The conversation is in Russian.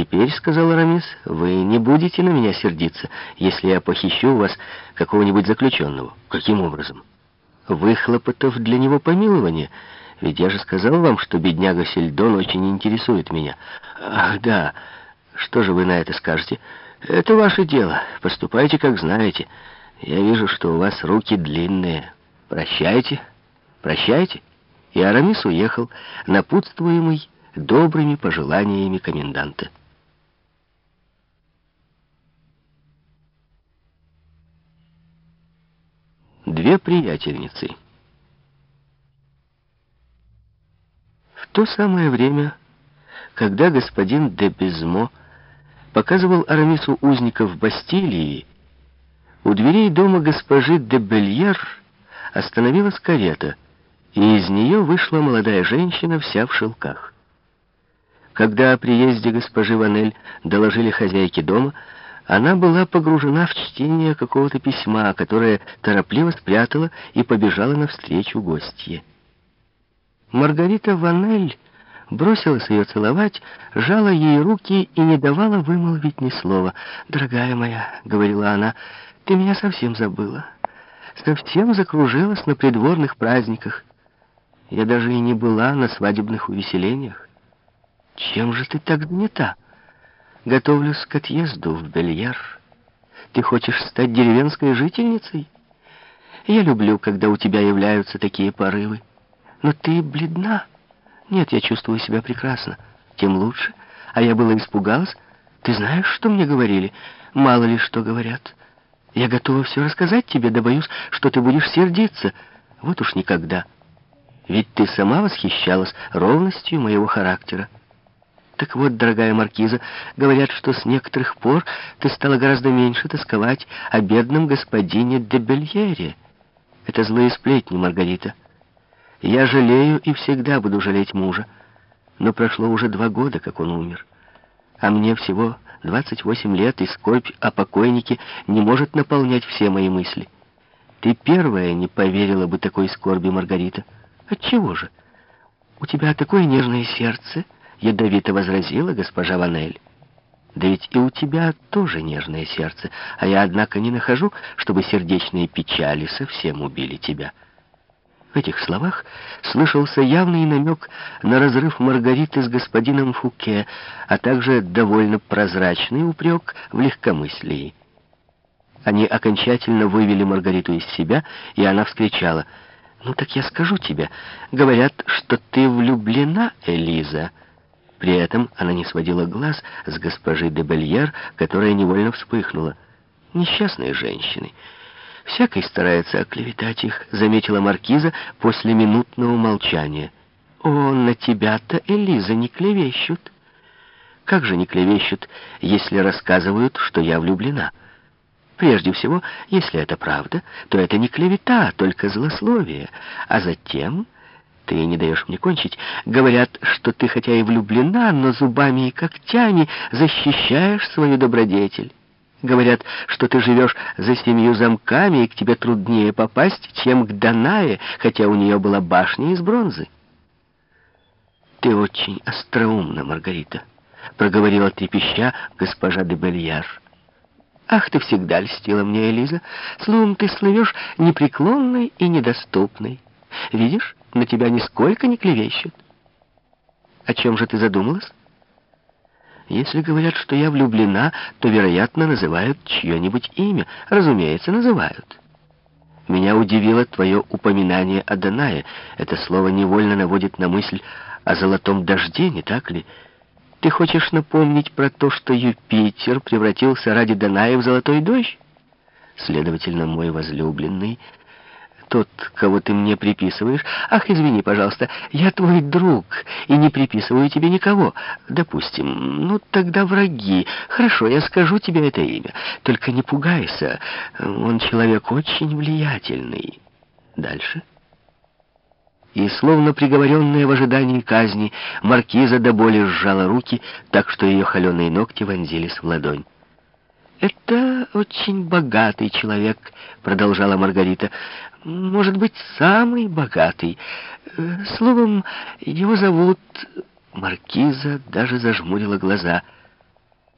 теперь, — сказал Арамис, — вы не будете на меня сердиться, если я похищу у вас какого-нибудь заключенного. Каким образом? Выхлопотов для него помилование. Ведь я же сказал вам, что бедняга Сельдон очень интересует меня. Ах, да. Что же вы на это скажете? Это ваше дело. Поступайте, как знаете. Я вижу, что у вас руки длинные. Прощайте. Прощайте. И Арамис уехал, напутствуемый добрыми пожеланиями коменданта. Две приятельницы. В то самое время, когда господин де Безмо показывал Арамису узников Бастилии, у дверей дома госпожи де Бельер остановилась карета, и из нее вышла молодая женщина вся в шелках. Когда о приезде госпожи Ванель доложили хозяйке дома, она была погружена в чтение какого-то письма, которое торопливо спрятала и побежала навстречу гостье. Маргарита Ванель бросилась ее целовать, жала ей руки и не давала вымолвить ни слова. «Дорогая моя», — говорила она, — «ты меня совсем забыла, совсем закружилась на придворных праздниках. Я даже и не была на свадебных увеселениях. Чем же ты так занята? Готовлюсь к отъезду в Бельяр. Ты хочешь стать деревенской жительницей? Я люблю, когда у тебя являются такие порывы. Но ты бледна. Нет, я чувствую себя прекрасно. Тем лучше. А я была испугалась. Ты знаешь, что мне говорили? Мало ли что говорят. Я готова все рассказать тебе, да боюсь, что ты будешь сердиться. Вот уж никогда. Ведь ты сама восхищалась ровностью моего характера. Так вот, дорогая маркиза, говорят, что с некоторых пор ты стала гораздо меньше тосковать о бедном господине де Бельере. Это злые сплетни, Маргарита. Я жалею и всегда буду жалеть мужа. Но прошло уже два года, как он умер. А мне всего 28 лет, и скорбь о покойнике не может наполнять все мои мысли. Ты первая не поверила бы такой скорби, Маргарита. Отчего же? У тебя такое нежное сердце — ядовито возразила госпожа Ванель. Да ведь и у тебя тоже нежное сердце, а я, однако, не нахожу, чтобы сердечные печали совсем убили тебя. В этих словах слышался явный намек на разрыв Маргариты с господином Фуке, а также довольно прозрачный упрек в легкомыслии. Они окончательно вывели Маргариту из себя, и она вскричала, «Ну так я скажу тебе, говорят, что ты влюблена, Элиза». При этом она не сводила глаз с госпожи де Бельер, которая невольно вспыхнула. Несчастные женщины. Всякий старается оклеветать их, заметила маркиза после минутного молчания. О, на тебя-то, Элиза, не клевещут. Как же не клевещут, если рассказывают, что я влюблена? Прежде всего, если это правда, то это не клевета, а только злословие. А затем ты не даешь мне кончить. Говорят, что ты хотя и влюблена, но зубами и когтями защищаешь свою добродетель. Говорят, что ты живешь за семью замками, и к тебе труднее попасть, чем к Данае, хотя у нее была башня из бронзы. Ты очень остроумна, Маргарита, проговорила трепеща госпожа де Бельяр. Ах, ты всегда льстила мне, Элиза. Словом, ты слывешь непреклонной и недоступной. Видишь, на тебя нисколько не клевещут. О чем же ты задумалась? Если говорят, что я влюблена, то, вероятно, называют чье-нибудь имя. Разумеется, называют. Меня удивило твое упоминание о Данае. Это слово невольно наводит на мысль о золотом дожде, не так ли? Ты хочешь напомнить про то, что Юпитер превратился ради Даная в золотой дождь? Следовательно, мой возлюбленный тот, кого ты мне приписываешь. Ах, извини, пожалуйста, я твой друг и не приписываю тебе никого. Допустим, ну тогда враги. Хорошо, я скажу тебе это имя. Только не пугайся, он человек очень влиятельный. Дальше. И, словно приговоренная в ожидании казни, маркиза до боли сжала руки, так что ее холеные ногти вонзились в ладонь. «Это очень богатый человек», — продолжала Маргарита. «Может быть, самый богатый. Словом, его зовут...» Маркиза даже зажмурила глаза —